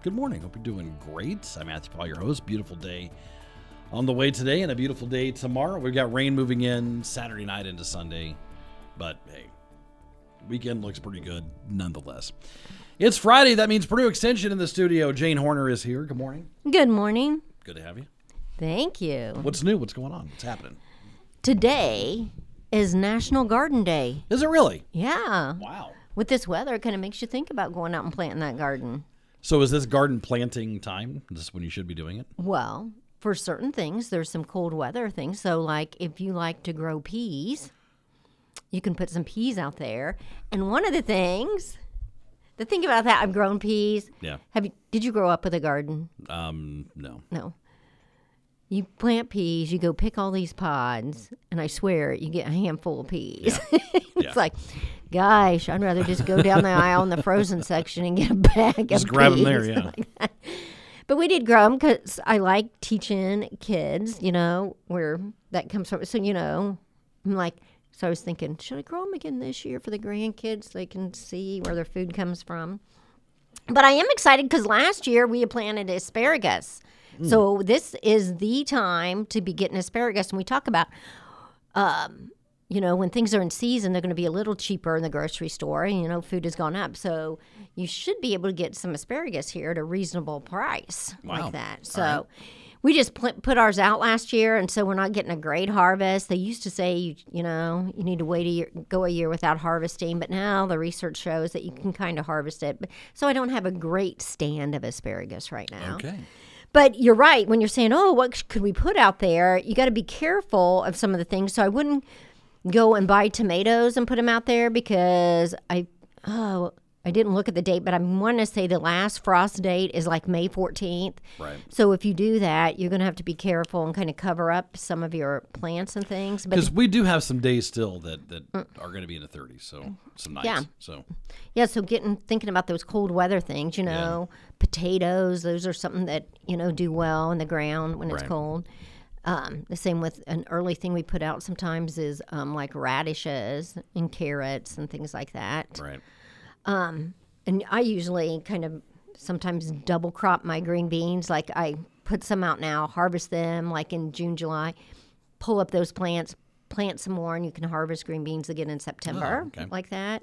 Good morning. Hope you're doing great. I'm Matthew Paul, your host. Beautiful day on the way today and a beautiful day tomorrow. We've got rain moving in Saturday night into Sunday, but hey, weekend looks pretty good nonetheless. It's Friday. That means Purdue Extension in the studio. Jane Horner is here. Good morning. Good morning. Good to have you. Thank you. What's new? What's going on? What's happening? Today is National Garden Day. Is it really? Yeah. Wow. With this weather, it kind of makes you think about going out and planting that garden. So is this garden planting time? This is this when you should be doing it? Well, for certain things, there's some cold weather things. So, like if you like to grow peas, you can put some peas out there. And one of the things, the thing about that, I've grown peas. Yeah. Have you? Did you grow up with a garden? Um, no. No. You plant peas, you go pick all these pods, and I swear you get a handful of peas. Yeah. it's Yeah. like, gosh, I'd rather just go down the aisle in the frozen section and get a bag Just of grab 'em peas. there, yeah. like. But we did grow them because I like teaching kids, you know, where that comes from. So, you know, I'm like, so I was thinking, should I grow them again this year for the grandkids so they can see where their food comes from? But I am excited because last year we had planted asparagus. So this is the time to be getting asparagus. And we talk about, um, you know, when things are in season, they're going to be a little cheaper in the grocery store. And, you know, food has gone up. So you should be able to get some asparagus here at a reasonable price Wow. like that. So we just pl- put ours out last year. And so we're not getting a great harvest. They used to say, you, you know, you need to wait a year, go a year without harvesting. But now the research shows that you can kind of harvest it. So I don't have a great stand of asparagus right now. Okay. But you're right when you're saying, "Oh, what could we put out there?" You got to be careful of some of the things. So I wouldn't go and buy tomatoes and put them out there because I oh I didn't look at the date, but I want to say the last frost date is like May 14th. Right. So if you do that, you're going to have to be careful and kind of cover up some of your plants and things. Because we do have some days still that, that mm. are going to be in the 30s, so mm. some nights. Yeah. So Yeah, so getting thinking about those cold weather things, you know, potatoes, those are something that, you know, do well in the ground when it's Right. cold. Um, the same with an early thing we put out sometimes is um, like radishes and carrots and things like that. right. And I usually kind of sometimes double crop my green beans. Like I put some out now, harvest them like in June, July, pull up those plants, plant some more, and you can harvest green beans again in September, Oh, okay. like that.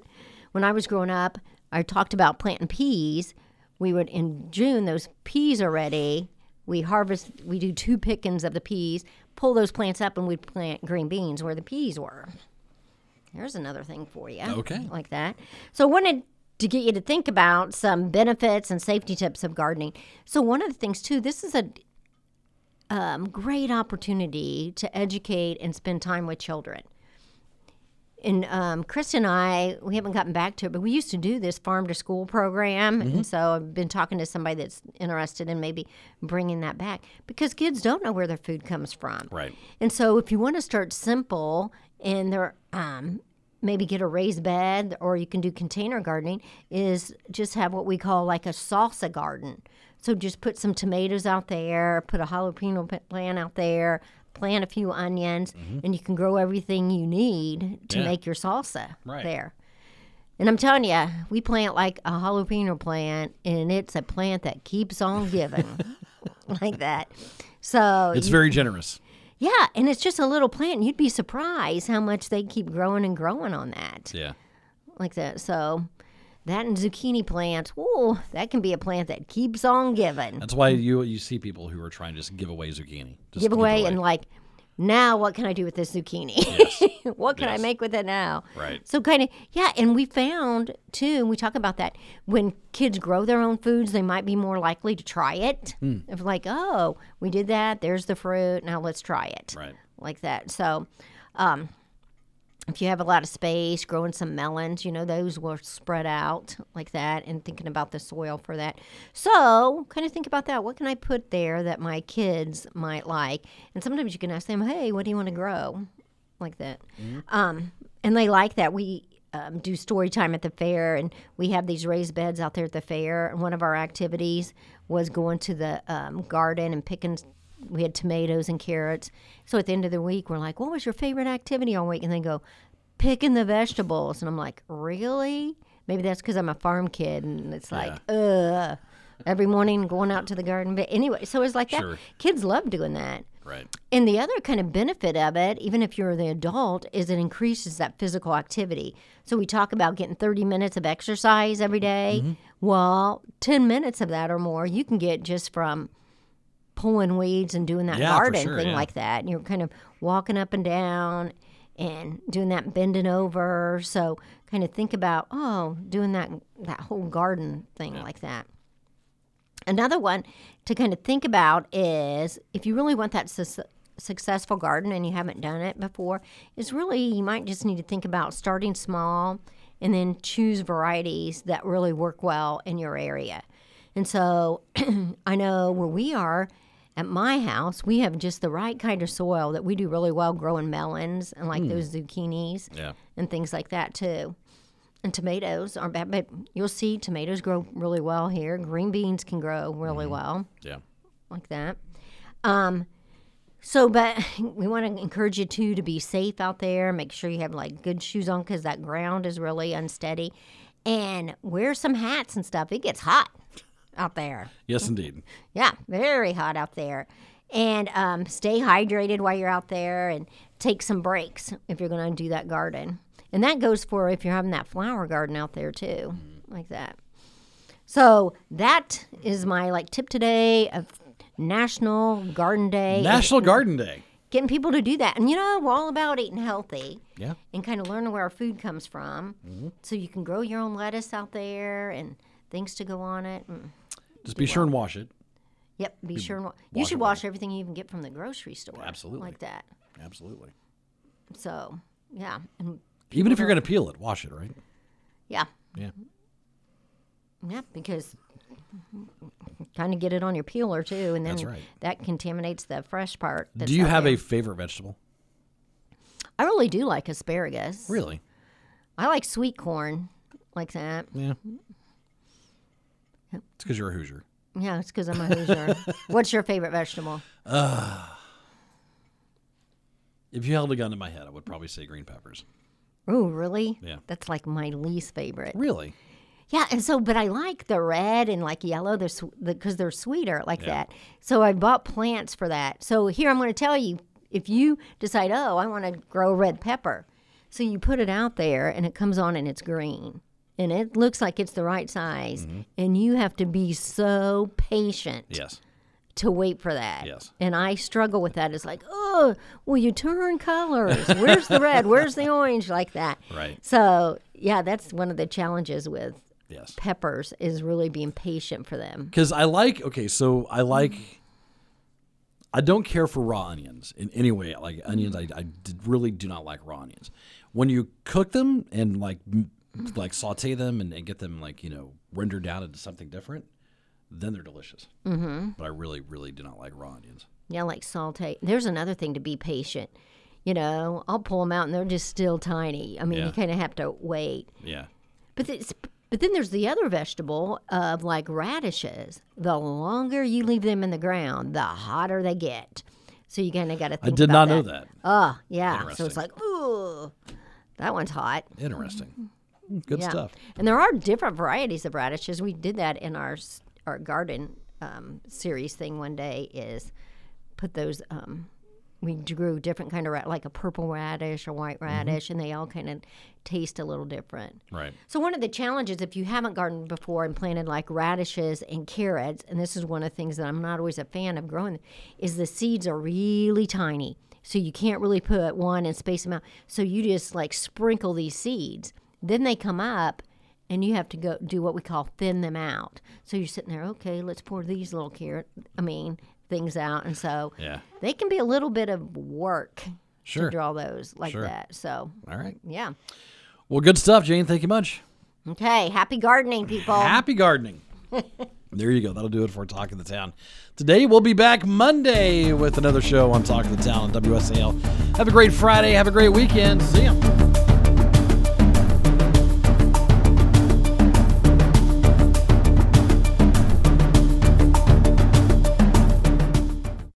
When I was growing up, I talked about planting peas. We would in June, those peas are ready. We harvest, we do two pickings of the peas, pull those plants up, and we'd plant green beans where the peas were. There's another thing for you. Okay. Like that. So I wanted to get you to think about some benefits and safety tips of gardening. So one of the things too, this is a um, great opportunity to educate and spend time with children. And um, Chris and I, we haven't gotten back to it, but we used to do this farm to school program. Mm-hmm. And so I've been talking to somebody that's interested in maybe bringing that back because kids don't know where their food comes from. Right. And so if you want to start simple and there um, maybe get a raised bed or you can do container gardening is just have what we call like a salsa garden. So just put some tomatoes out there, put a jalapeno plant out there, plant a few onions, mm-hmm. and you can grow everything you need to Yeah. make your salsa Right. there. And I'm telling you, we plant like a jalapeno plant, and it's a plant that keeps on giving, like that. So It's you- very generous. yeah, and it's just a little plant. and You'd be surprised how much they keep growing and growing on that, Yeah. like that. So that and zucchini plants, oh, that can be a plant that keeps on giving. That's why you you see people who are trying to just give away zucchini. Just Give away and like, now what can I do with this zucchini? what can I make with it now? Right. So kind of yeah, and we found too. and We talk about that when kids grow their own foods, they might be more likely to try it. Of like, oh, we did that. There's the fruit. Now let's try it. Right. Like that. So, um, if you have a lot of space, growing some melons, you know, those will spread out like that and thinking about the soil for that. So, kind of think about that. What can I put there that my kids might like? And sometimes you can ask them, hey, what do you want to grow? Like that. Um, and they like that. We um, do story time at the fair, and we have these raised beds out there at the fair. And one of our activities was going to the um, garden and picking. We had tomatoes and carrots. So at the end of the week, we're like, "What was your favorite activity all week?" And they go, "Picking the vegetables." And I'm like, "Really?" Maybe that's because I'm a farm kid, and it's like, ugh. Every morning going out to the garden. But anyway, so it's like that. Kids love doing that. Right. And the other kind of benefit of it, even if you're the adult, is it increases that physical activity. So we talk about getting 30 minutes of exercise every day. Mm-hmm. Well, 10 minutes of that or more you can get just from pulling weeds and doing that Yeah, garden sure, thing yeah. like that. And you're kind of walking up and down and doing that bending over. So kind of think about, oh, doing that that whole garden thing like that. Another one to kind of think about is if you really want that sus- successful garden and you haven't done it before, is really you might just need to think about starting small and then choose varieties that really work well in your area. And so I know where we are at my house, we have just the right kind of soil that we do really well growing melons and like those zucchinis Yeah. and things like that too. And tomatoes aren't bad, but you'll see tomatoes grow really well here. Green beans can grow really well Yeah. like that. Um, so, but we want to encourage you too to be safe out there. Make sure you have like good shoes on because that ground is really unsteady. And wear some hats and stuff. It gets hot out there. Yes, indeed. Yeah, very hot out there. And um, stay hydrated while you're out there and take some breaks if you're going to do that garden. And that goes for if you're having that flower garden out there too, like that. So that is my like tip today of National Garden Day. National Garden Day. Getting people to do that. And you know, we're all about eating healthy Yeah. and kind of learning where our food comes from. So you can grow your own lettuce out there and things to go on it. Mm. Just be sure and wash it. Yep, be sure and wa- you wash should it wash everything you even get from the grocery store. Absolutely. like that. Absolutely. So yeah, and Even if you're going to peel it, wash it, right? yeah, Yeah. yeah, because kind of get it on your peeler too, and then That's right. that contaminates the fresh part. That's Do you have there. a favorite vegetable? I really do like asparagus. Really? I like sweet corn, like that. Yeah. Because you're a Hoosier. Yeah, it's because I'm a Hoosier. What's your favorite vegetable? If you held a gun to my head, I would probably say green peppers. Oh, really? Yeah. That's like my least favorite. Really? Yeah, and so, but I like the red and like yellow, they're because the, they're sweeter like Yeah. that. So I bought plants for that. So here I'm going to tell you, if you decide, oh, I want to grow red pepper, so you put it out there and it comes on and it's green, and it looks like it's the right size, mm-hmm. and you have to be so patient Yes. to wait for that. Yes. And I struggle with that. It's like, oh, will you turn colors? Where's the red? Where's the orange? Like that. Right. So yeah, that's one of the challenges with Yes. peppers is really being patient for them. Because I like, okay, so I mm-hmm. like, I don't care for raw onions in any way. Like onions, mm-hmm. I, I d- really do not like raw onions. When you cook them and like, like saute them and, and get them like, you know, rendered down into something different, then they're delicious. Mm-hmm. But I really, really do not like raw onions. Yeah, like saute. There's another thing to be patient. You know, I'll pull them out and they're just still tiny. I mean, Yeah. you kind of have to wait. Yeah. But it's, but then there's the other vegetable of like radishes. The longer you leave them in the ground, the hotter they get. So you kind of got to I did not know that. that. Oh, yeah. So it's like, ooh, that one's hot. Interesting. Good yeah. stuff. And there are different varieties of radishes. We did that in our our garden um, series thing one day. Is put those. Um, we grew different kind of ra- like a purple radish or white Mm-hmm. radish, and they all kind of taste a little different. Right. So one of the challenges, if you haven't gardened before and planted like radishes and carrots, and this is one of the things that I'm not always a fan of growing, is the seeds are really tiny. So you can't really put one and space them out. So you just like sprinkle these seeds. Then they come up and you have to go do what we call thin them out. So you're sitting there, okay, let's pour these little carrot, I mean, things out. And so Yeah. they can be a little bit of work Sure. to draw those like Sure. that. So All right. yeah. Well, good stuff, Jane. Thank you much. Okay. Happy gardening, people. Happy gardening. there you go. That'll do it for Talk of the Town. Today, we'll be back Monday with another show on Talk of the Town on WSAL. Have a great Friday. Have a great weekend. See ya.